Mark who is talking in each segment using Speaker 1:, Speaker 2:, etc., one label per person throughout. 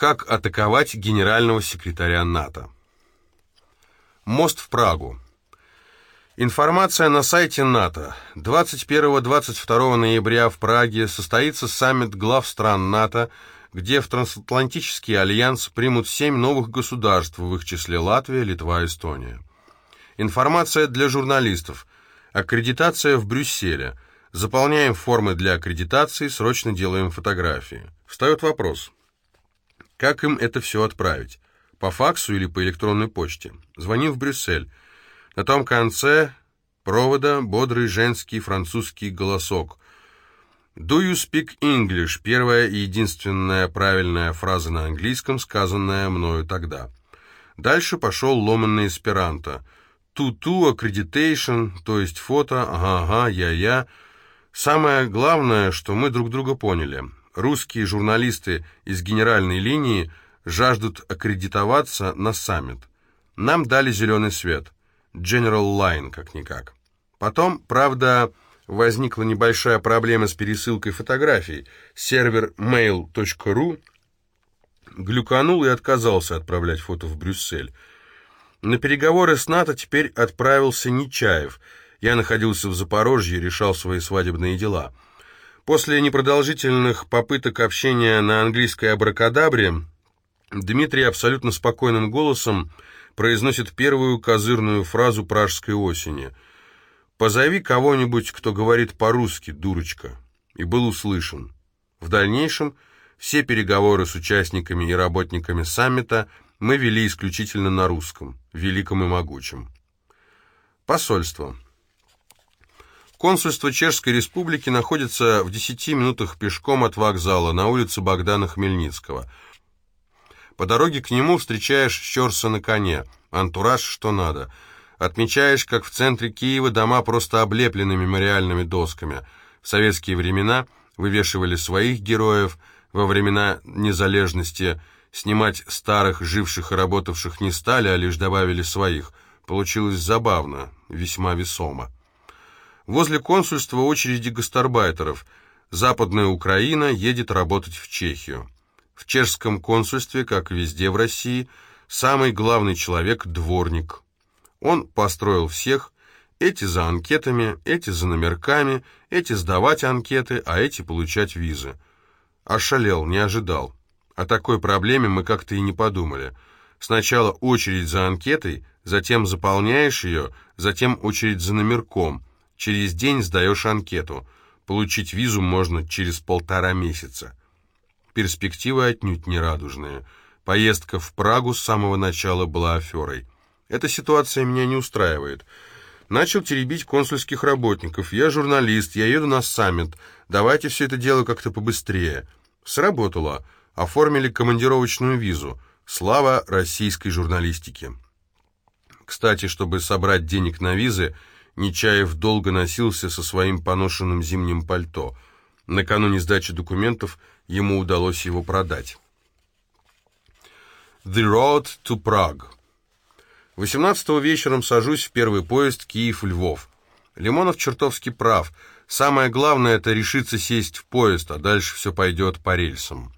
Speaker 1: Как атаковать генерального секретаря НАТО? Мост в Прагу. Информация на сайте НАТО. 21-22 ноября в Праге состоится саммит глав стран НАТО, где в Трансатлантический альянс примут семь новых государств, в их числе Латвия, Литва, Эстония. Информация для журналистов. Аккредитация в Брюсселе. Заполняем формы для аккредитации, срочно делаем фотографии. Встает вопрос. Как им это все отправить? По факсу или по электронной почте? Звоним в Брюссель. На том конце провода бодрый женский французский голосок. «Do you speak English?» — первая и единственная правильная фраза на английском, сказанная мною тогда. Дальше пошел ломанный эсперанто. «Ту-ту, accreditation», то есть фото, ага-ага, я-я. Самое главное, что мы друг друга поняли — Русские журналисты из генеральной линии жаждут аккредитоваться на саммит. Нам дали зеленый свет. General Line, как-никак. Потом, правда, возникла небольшая проблема с пересылкой фотографий. Сервер mail.ru глюканул и отказался отправлять фото в Брюссель. На переговоры с НАТО теперь отправился Нечаев. Я находился в Запорожье решал свои свадебные дела. После непродолжительных попыток общения на английской абракадабре Дмитрий абсолютно спокойным голосом произносит первую козырную фразу пражской осени. «Позови кого-нибудь, кто говорит по-русски, дурочка», и был услышан. В дальнейшем все переговоры с участниками и работниками саммита мы вели исключительно на русском, великом и могучем. Посольство. Консульство Чешской Республики находится в 10 минутах пешком от вокзала на улице Богдана Хмельницкого. По дороге к нему встречаешь Щерса на коне, антураж что надо. Отмечаешь, как в центре Киева дома просто облеплены мемориальными досками. В советские времена вывешивали своих героев, во времена незалежности снимать старых, живших и работавших не стали, а лишь добавили своих. Получилось забавно, весьма весомо. Возле консульства очереди гастарбайтеров. Западная Украина едет работать в Чехию. В чешском консульстве, как везде в России, самый главный человек – дворник. Он построил всех, эти за анкетами, эти за номерками, эти сдавать анкеты, а эти получать визы. Ошалел, не ожидал. О такой проблеме мы как-то и не подумали. Сначала очередь за анкетой, затем заполняешь ее, затем очередь за номерком – Через день сдаешь анкету. Получить визу можно через полтора месяца. Перспективы отнюдь не радужные. Поездка в Прагу с самого начала была аферой. Эта ситуация меня не устраивает. Начал теребить консульских работников. Я журналист, я еду на саммит. Давайте все это дело как-то побыстрее. Сработало. Оформили командировочную визу. Слава российской журналистике. Кстати, чтобы собрать денег на визы, Нечаев долго носился со своим поношенным зимним пальто. Накануне сдачи документов ему удалось его продать. The Road to Prague 18 вечером сажусь в первый поезд Киев-Львов. Лимонов чертовски прав. Самое главное — это решиться сесть в поезд, а дальше все пойдет по рельсам.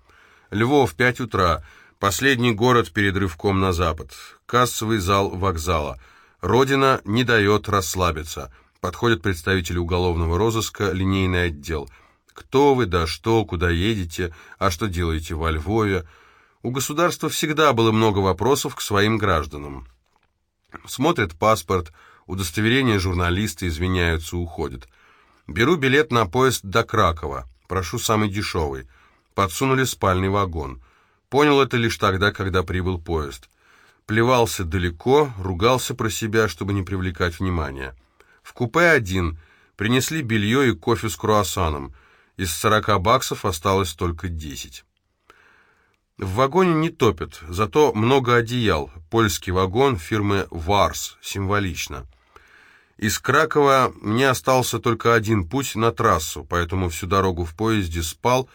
Speaker 1: Львов, 5 утра. Последний город перед рывком на запад. Кассовый зал вокзала — Родина не дает расслабиться. Подходит представитель уголовного розыска, линейный отдел. Кто вы, да что, куда едете, а что делаете во Львове? У государства всегда было много вопросов к своим гражданам. Смотрят паспорт, удостоверение журналиста, извиняются, уходят. Беру билет на поезд до Кракова, прошу самый дешевый. Подсунули спальный вагон. Понял это лишь тогда, когда прибыл поезд плевался далеко, ругался про себя, чтобы не привлекать внимания. В купе один принесли белье и кофе с круассаном. Из сорока баксов осталось только десять. В вагоне не топят, зато много одеял. Польский вагон фирмы «Варс», символично. Из Кракова мне остался только один путь на трассу, поэтому всю дорогу в поезде спал,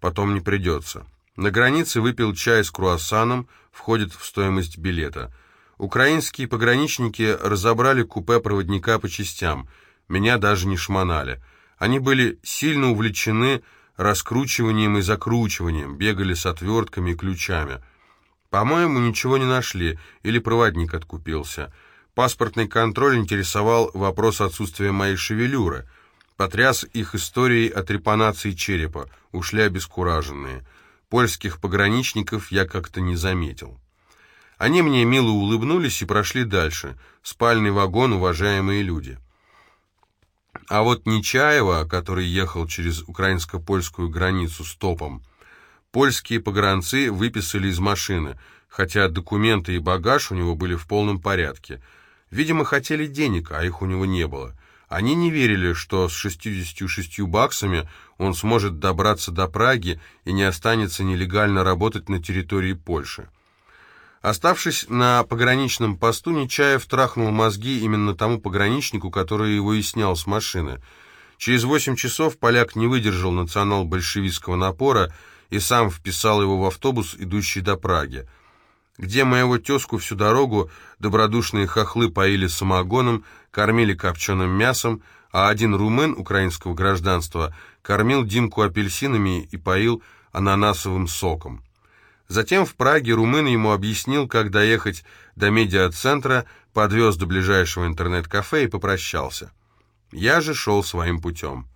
Speaker 1: потом не придется. На границе выпил чай с круассаном, входит в стоимость билета. Украинские пограничники разобрали купе проводника по частям. Меня даже не шмонали. Они были сильно увлечены раскручиванием и закручиванием, бегали с отвертками и ключами. По-моему, ничего не нашли, или проводник откупился. Паспортный контроль интересовал вопрос отсутствия моей шевелюры. Потряс их историей о трепанации черепа, ушли обескураженные. Польских пограничников я как-то не заметил. Они мне мило улыбнулись и прошли дальше. Спальный вагон, уважаемые люди. А вот Нечаева, который ехал через украинско-польскую границу стопом, польские погранцы выписали из машины, хотя документы и багаж у него были в полном порядке. Видимо, хотели денег, а их у него не было. Они не верили, что с 66 баксами он сможет добраться до Праги и не останется нелегально работать на территории Польши. Оставшись на пограничном посту, Нечаев трахнул мозги именно тому пограничнику, который его и снял с машины. Через восемь часов поляк не выдержал национал-большевистского напора и сам вписал его в автобус, идущий до Праги, где моего тезку всю дорогу добродушные хохлы поили самогоном, кормили копченым мясом, а один румын украинского гражданства кормил Димку апельсинами и поил ананасовым соком. Затем в Праге румын ему объяснил, как доехать до медиацентра, подвез до ближайшего интернет-кафе и попрощался. Я же шел своим путем.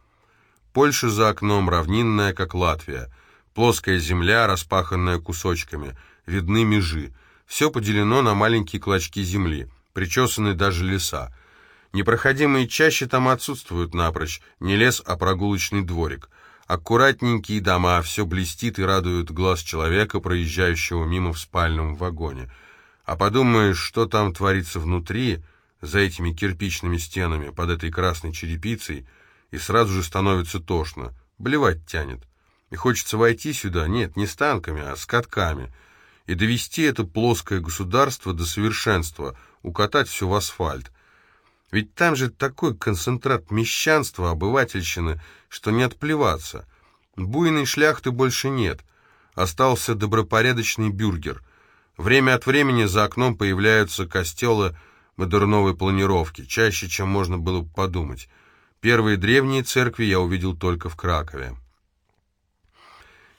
Speaker 1: Польша за окном равнинная, как Латвия. Плоская земля, распаханная кусочками, видны межи. Все поделено на маленькие клочки земли, причесаны даже леса. Непроходимые чаще там отсутствуют напрочь, не лес, а прогулочный дворик. Аккуратненькие дома, все блестит и радует глаз человека, проезжающего мимо в спальном вагоне. А подумаешь, что там творится внутри, за этими кирпичными стенами, под этой красной черепицей, и сразу же становится тошно, блевать тянет. И хочется войти сюда, нет, не с танками, а с катками, и довести это плоское государство до совершенства, укатать все в асфальт. Ведь там же такой концентрат мещанства, обывательщины, что не отплеваться. Буйной шляхты больше нет. Остался добропорядочный бюргер. Время от времени за окном появляются костелы модерновой планировки, чаще, чем можно было бы подумать. Первые древние церкви я увидел только в Кракове.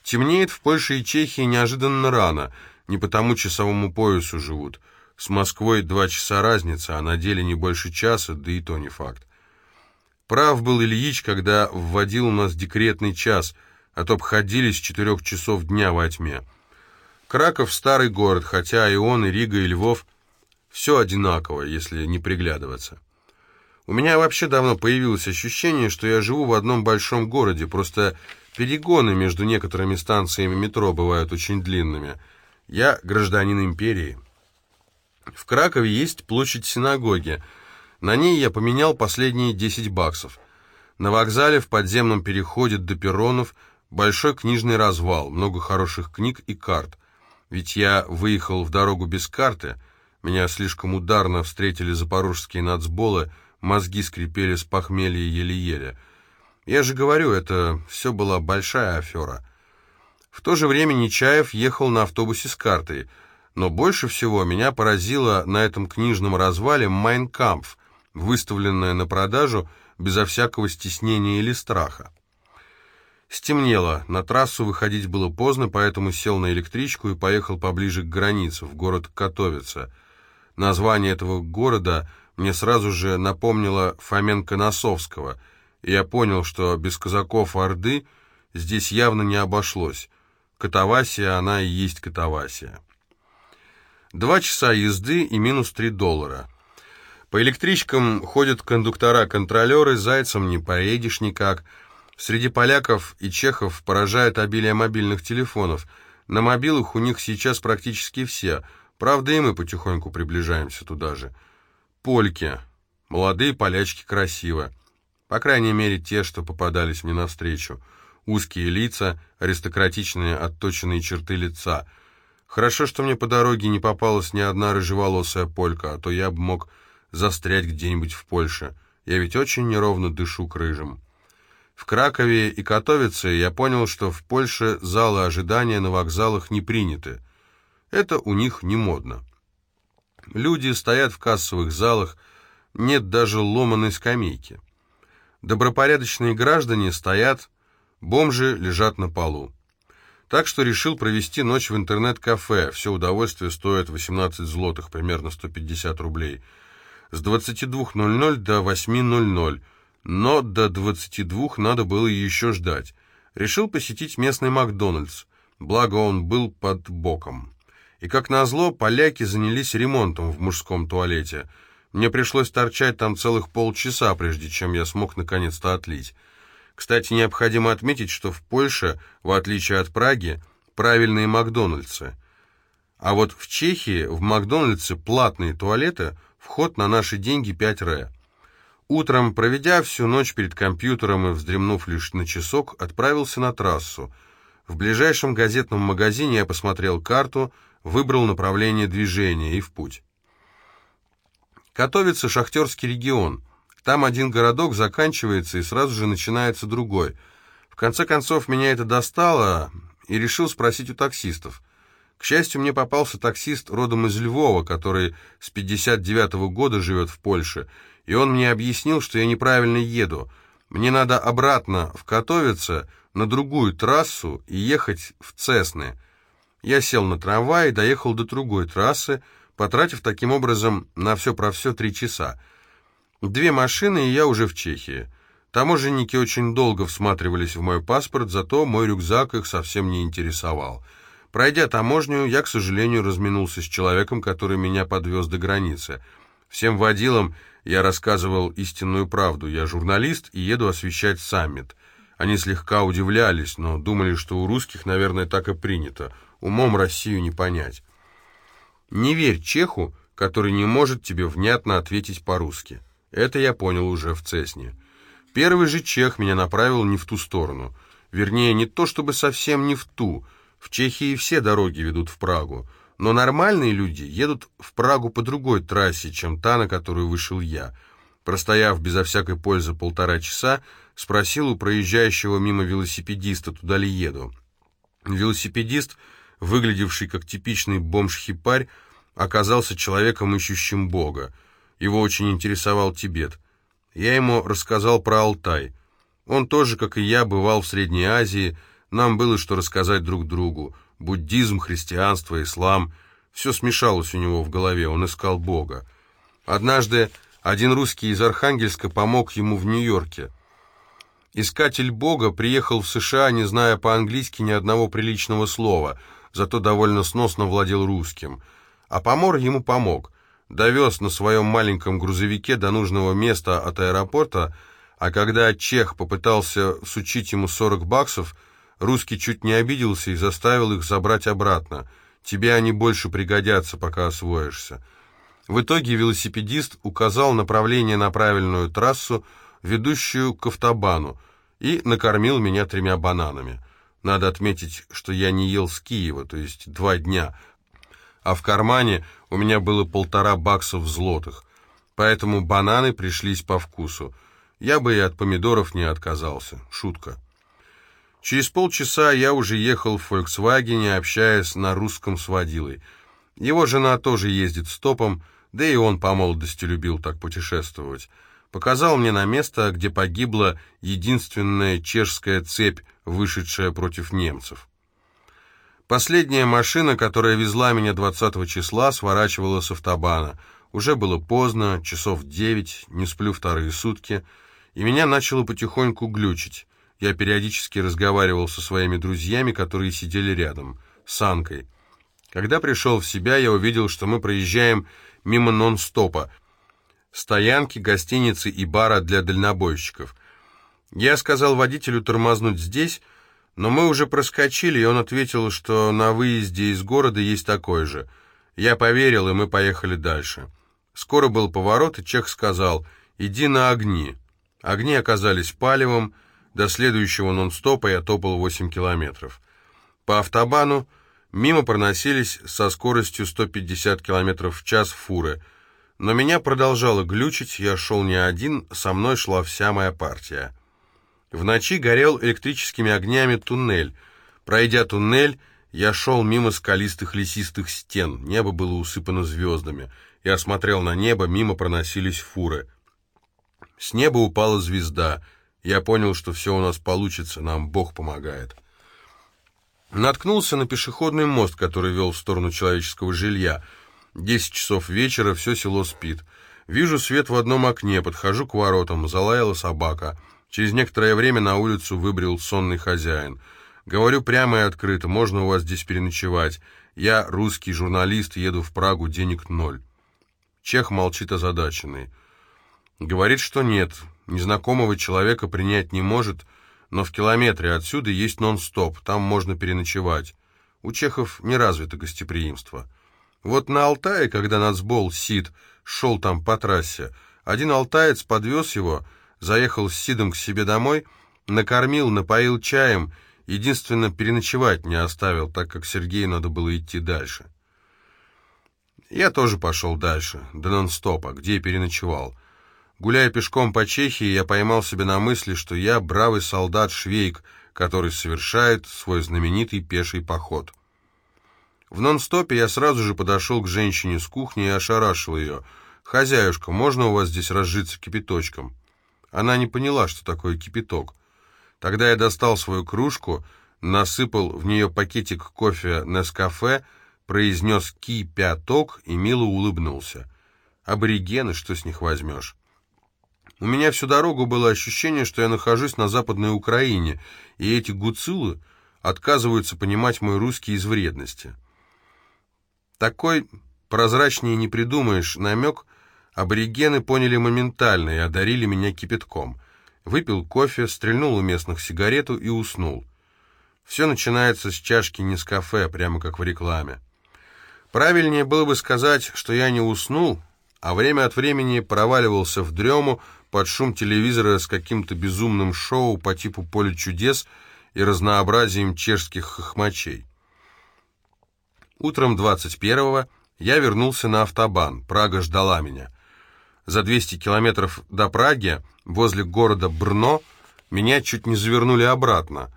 Speaker 1: Темнеет в Польше и Чехии неожиданно рано, не потому часовому поясу живут – с Москвой два часа разница, а на деле не больше часа, да и то не факт. Прав был Ильич, когда вводил у нас декретный час, а то обходились четырех часов дня во тьме. Краков — старый город, хотя и он, и Рига, и Львов — все одинаково, если не приглядываться. У меня вообще давно появилось ощущение, что я живу в одном большом городе, просто перегоны между некоторыми станциями метро бывают очень длинными. Я гражданин империи. В Кракове есть площадь синагоги. На ней я поменял последние 10 баксов. На вокзале в подземном переходе до перронов большой книжный развал, много хороших книг и карт. Ведь я выехал в дорогу без карты, меня слишком ударно встретили запорожские нацболы, мозги скрипели с похмелья еле-еле. Я же говорю, это все была большая афера. В то же время Нечаев ехал на автобусе с картой — но больше всего меня поразило на этом книжном развале «Майнкампф», выставленное на продажу безо всякого стеснения или страха. Стемнело, на трассу выходить было поздно, поэтому сел на электричку и поехал поближе к границе, в город Котовица. Название этого города мне сразу же напомнило Фоменко-Носовского, и я понял, что без казаков Орды здесь явно не обошлось. Катавасия, она и есть Катавасия. Два часа езды и минус три доллара. По электричкам ходят кондуктора-контролеры, зайцем не поедешь никак. Среди поляков и чехов поражает обилие мобильных телефонов. На мобилах у них сейчас практически все. Правда, и мы потихоньку приближаемся туда же. Польки. Молодые полячки красиво. По крайней мере, те, что попадались мне навстречу. Узкие лица, аристократичные отточенные черты лица — Хорошо, что мне по дороге не попалась ни одна рыжеволосая полька, а то я бы мог застрять где-нибудь в Польше. Я ведь очень неровно дышу к рыжим. В Кракове и Катовице я понял, что в Польше залы ожидания на вокзалах не приняты. Это у них не модно. Люди стоят в кассовых залах, нет даже ломаной скамейки. Добропорядочные граждане стоят Бомжи лежат на полу. Так что решил провести ночь в интернет-кафе. Все удовольствие стоит 18 злотых, примерно 150 рублей. С 22.00 до 8.00. Но до 22 надо было еще ждать. Решил посетить местный Макдональдс. Благо он был под боком. И как назло, поляки занялись ремонтом в мужском туалете. Мне пришлось торчать там целых полчаса, прежде чем я смог наконец-то отлить. Кстати, необходимо отметить, что в Польше, в отличие от Праги, правильные Макдональдсы. А вот в Чехии в Макдональдсе платные туалеты, вход на наши деньги 5 ре. Утром, проведя всю ночь перед компьютером и вздремнув лишь на часок, отправился на трассу. В ближайшем газетном магазине я посмотрел карту, выбрал направление движения и в путь. Котовится шахтерский регион. Там один городок заканчивается, и сразу же начинается другой. В конце концов, меня это достало, и решил спросить у таксистов. К счастью, мне попался таксист родом из Львова, который с 59 -го года живет в Польше, и он мне объяснил, что я неправильно еду. Мне надо обратно в Котовице, на другую трассу и ехать в Цесны. Я сел на трамвай и доехал до другой трассы, потратив таким образом на все про все три часа. Две машины, и я уже в Чехии. Таможенники очень долго всматривались в мой паспорт, зато мой рюкзак их совсем не интересовал. Пройдя таможню, я, к сожалению, разминулся с человеком, который меня подвез до границы. Всем водилам я рассказывал истинную правду. Я журналист и еду освещать саммит. Они слегка удивлялись, но думали, что у русских, наверное, так и принято. Умом Россию не понять. Не верь чеху, который не может тебе внятно ответить по-русски. Это я понял уже в Цесне. Первый же чех меня направил не в ту сторону. Вернее, не то чтобы совсем не в ту. В Чехии все дороги ведут в Прагу. Но нормальные люди едут в Прагу по другой трассе, чем та, на которую вышел я. Простояв безо всякой пользы полтора часа, спросил у проезжающего мимо велосипедиста, туда ли еду. Велосипедист, выглядевший как типичный бомж-хипарь, оказался человеком, ищущим Бога. Его очень интересовал Тибет. Я ему рассказал про Алтай. Он тоже, как и я, бывал в Средней Азии, нам было что рассказать друг другу. Буддизм, христианство, ислам — все смешалось у него в голове, он искал Бога. Однажды один русский из Архангельска помог ему в Нью-Йорке. Искатель Бога приехал в США, не зная по-английски ни одного приличного слова, зато довольно сносно владел русским. А помор ему помог. Довез на своем маленьком грузовике до нужного места от аэропорта, а когда чех попытался сучить ему 40 баксов, русский чуть не обиделся и заставил их забрать обратно. Тебе они больше пригодятся, пока освоишься. В итоге велосипедист указал направление на правильную трассу, ведущую к автобану, и накормил меня тремя бананами. Надо отметить, что я не ел с Киева, то есть два дня, а в кармане у меня было полтора баксов злотых, поэтому бананы пришлись по вкусу. Я бы и от помидоров не отказался. Шутка. Через полчаса я уже ехал в «Фольксвагене», общаясь на русском с водилой. Его жена тоже ездит стопом, да и он по молодости любил так путешествовать показал мне на место, где погибла единственная чешская цепь, вышедшая против немцев. Последняя машина, которая везла меня 20 числа, сворачивала с автобана. Уже было поздно, часов девять, не сплю вторые сутки, и меня начало потихоньку глючить. Я периодически разговаривал со своими друзьями, которые сидели рядом, с Анкой. Когда пришел в себя, я увидел, что мы проезжаем мимо нон-стопа, стоянки, гостиницы и бара для дальнобойщиков. Я сказал водителю тормознуть здесь, но мы уже проскочили, и он ответил, что на выезде из города есть такой же. Я поверил, и мы поехали дальше. Скоро был поворот, и Чех сказал «иди на огни». Огни оказались палевом, до следующего нон-стопа я топал 8 километров. По автобану мимо проносились со скоростью 150 километров в час фуры – но меня продолжало глючить, я шел не один, со мной шла вся моя партия. В ночи горел электрическими огнями туннель. Пройдя туннель, я шел мимо скалистых лесистых стен, небо было усыпано звездами. Я смотрел на небо, мимо проносились фуры. С неба упала звезда, Я понял, что все у нас получится, нам Бог помогает. Наткнулся на пешеходный мост, который вел в сторону человеческого жилья. Десять часов вечера, все село спит. Вижу свет в одном окне, подхожу к воротам, залаяла собака. Через некоторое время на улицу выбрел сонный хозяин. Говорю прямо и открыто, можно у вас здесь переночевать. Я русский журналист, еду в Прагу, денег ноль. Чех молчит озадаченный. Говорит, что нет, незнакомого человека принять не может, но в километре отсюда есть нон-стоп, там можно переночевать. У чехов не развито гостеприимство. Вот на Алтае, когда нацбол Сид шел там по трассе, один алтаец подвез его, заехал с Сидом к себе домой, накормил, напоил чаем, единственно переночевать не оставил, так как Сергею надо было идти дальше. Я тоже пошел дальше, до нон-стопа, где переночевал. Гуляя пешком по Чехии, я поймал себя на мысли, что я бравый солдат-швейк, который совершает свой знаменитый пеший поход. В нон-стопе я сразу же подошел к женщине с кухни и ошарашил ее. «Хозяюшка, можно у вас здесь разжиться кипяточком?» Она не поняла, что такое кипяток. Тогда я достал свою кружку, насыпал в нее пакетик кофе Нескафе, произнес «кипяток» и мило улыбнулся. Аборигены, что с них возьмешь? У меня всю дорогу было ощущение, что я нахожусь на Западной Украине, и эти гуцулы отказываются понимать мой русский из вредности. Такой прозрачнее не придумаешь намек, аборигены поняли моментально и одарили меня кипятком. Выпил кофе, стрельнул у местных сигарету и уснул. Все начинается с чашки Нескафе, прямо как в рекламе. Правильнее было бы сказать, что я не уснул, а время от времени проваливался в дрему, под шум телевизора с каким-то безумным шоу по типу «Поле чудес» и разнообразием чешских хохмачей. Утром 21-го я вернулся на автобан, Прага ждала меня. За 200 километров до Праги, возле города Брно, меня чуть не завернули обратно.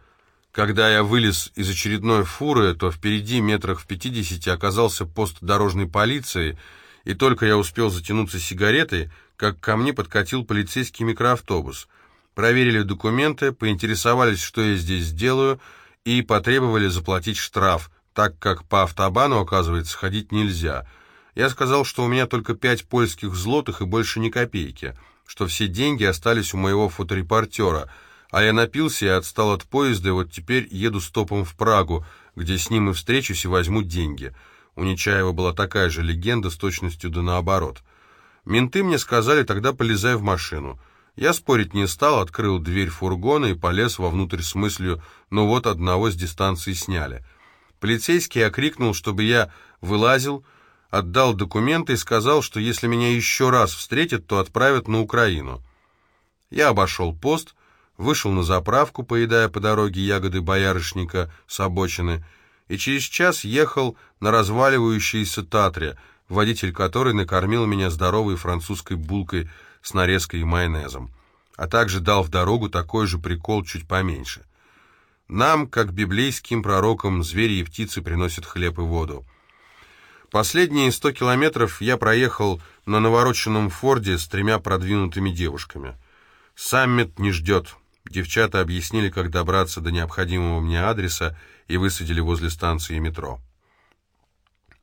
Speaker 1: Когда я вылез из очередной фуры, то впереди метрах в 50 оказался пост дорожной полиции, и только я успел затянуться сигаретой, как ко мне подкатил полицейский микроавтобус. Проверили документы, поинтересовались, что я здесь делаю, и потребовали заплатить штраф, так как по автобану, оказывается, ходить нельзя. Я сказал, что у меня только пять польских злотых и больше ни копейки, что все деньги остались у моего фоторепортера, а я напился и отстал от поезда, и вот теперь еду стопом в Прагу, где с ним и встречусь и возьму деньги. У Нечаева была такая же легенда с точностью да наоборот. Менты мне сказали, тогда полезай в машину. Я спорить не стал, открыл дверь фургона и полез вовнутрь с мыслью, ну вот одного с дистанции сняли. Полицейский окрикнул, чтобы я вылазил, отдал документы и сказал, что если меня еще раз встретят, то отправят на Украину. Я обошел пост, вышел на заправку, поедая по дороге ягоды боярышника с обочины, и через час ехал на разваливающейся Татре — водитель которой накормил меня здоровой французской булкой с нарезкой и майонезом, а также дал в дорогу такой же прикол чуть поменьше. Нам, как библейским пророкам, звери и птицы приносят хлеб и воду. Последние сто километров я проехал на навороченном форде с тремя продвинутыми девушками. Саммит не ждет. Девчата объяснили, как добраться до необходимого мне адреса и высадили возле станции метро.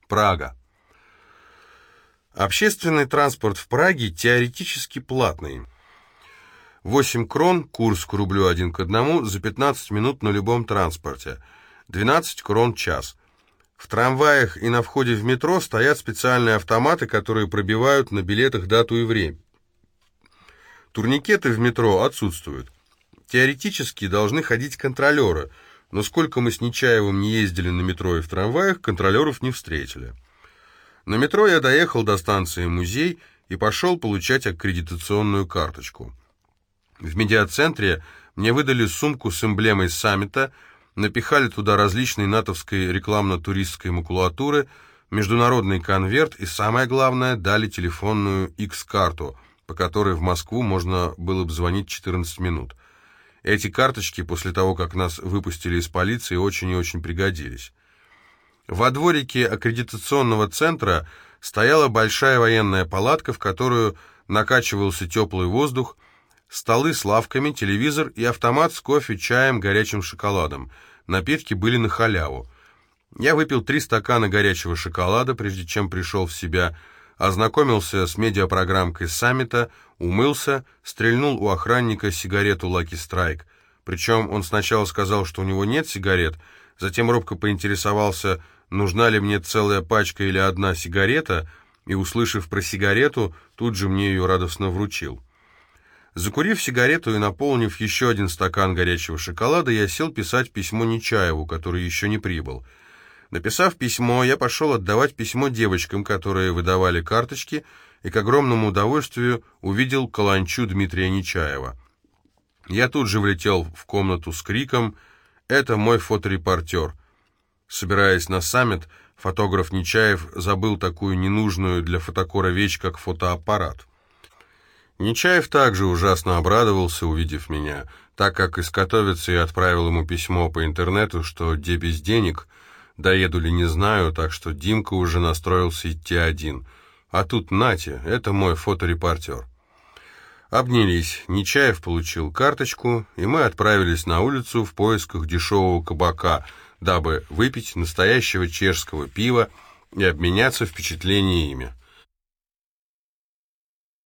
Speaker 1: Прага. Общественный транспорт в Праге теоретически платный. 8 крон, курс к рублю один к одному, за 15 минут на любом транспорте. 12 крон час. В трамваях и на входе в метро стоят специальные автоматы, которые пробивают на билетах дату и время. Турникеты в метро отсутствуют. Теоретически должны ходить контролеры, но сколько мы с Нечаевым не ездили на метро и в трамваях, контролеров не встретили. На метро я доехал до станции «Музей» и пошел получать аккредитационную карточку. В медиацентре мне выдали сумку с эмблемой саммита, напихали туда различной натовской рекламно-туристской макулатуры, международный конверт и, самое главное, дали телефонную X-карту, по которой в Москву можно было бы звонить 14 минут. Эти карточки, после того, как нас выпустили из полиции, очень и очень пригодились. Во дворике аккредитационного центра стояла большая военная палатка, в которую накачивался теплый воздух, Столы с лавками, телевизор и автомат с кофе, чаем, горячим шоколадом. Напитки были на халяву. Я выпил три стакана горячего шоколада, прежде чем пришел в себя, ознакомился с медиапрограммкой саммита, умылся, стрельнул у охранника сигарету «Лаки Страйк». Причем он сначала сказал, что у него нет сигарет, затем робко поинтересовался, нужна ли мне целая пачка или одна сигарета, и, услышав про сигарету, тут же мне ее радостно вручил. Закурив сигарету и наполнив еще один стакан горячего шоколада, я сел писать письмо Нечаеву, который еще не прибыл. Написав письмо, я пошел отдавать письмо девочкам, которые выдавали карточки, и к огромному удовольствию увидел каланчу Дмитрия Нечаева. Я тут же влетел в комнату с криком «Это мой фоторепортер». Собираясь на саммит, фотограф Нечаев забыл такую ненужную для фотокора вещь, как фотоаппарат. Нечаев также ужасно обрадовался, увидев меня, так как изготовиться и отправил ему письмо по интернету, что где без денег, доеду ли не знаю, так что Димка уже настроился идти один. А тут Натя, это мой фоторепортер. Обнялись, Нечаев получил карточку, и мы отправились на улицу в поисках дешевого кабака, дабы выпить настоящего чешского пива и обменяться впечатлениями.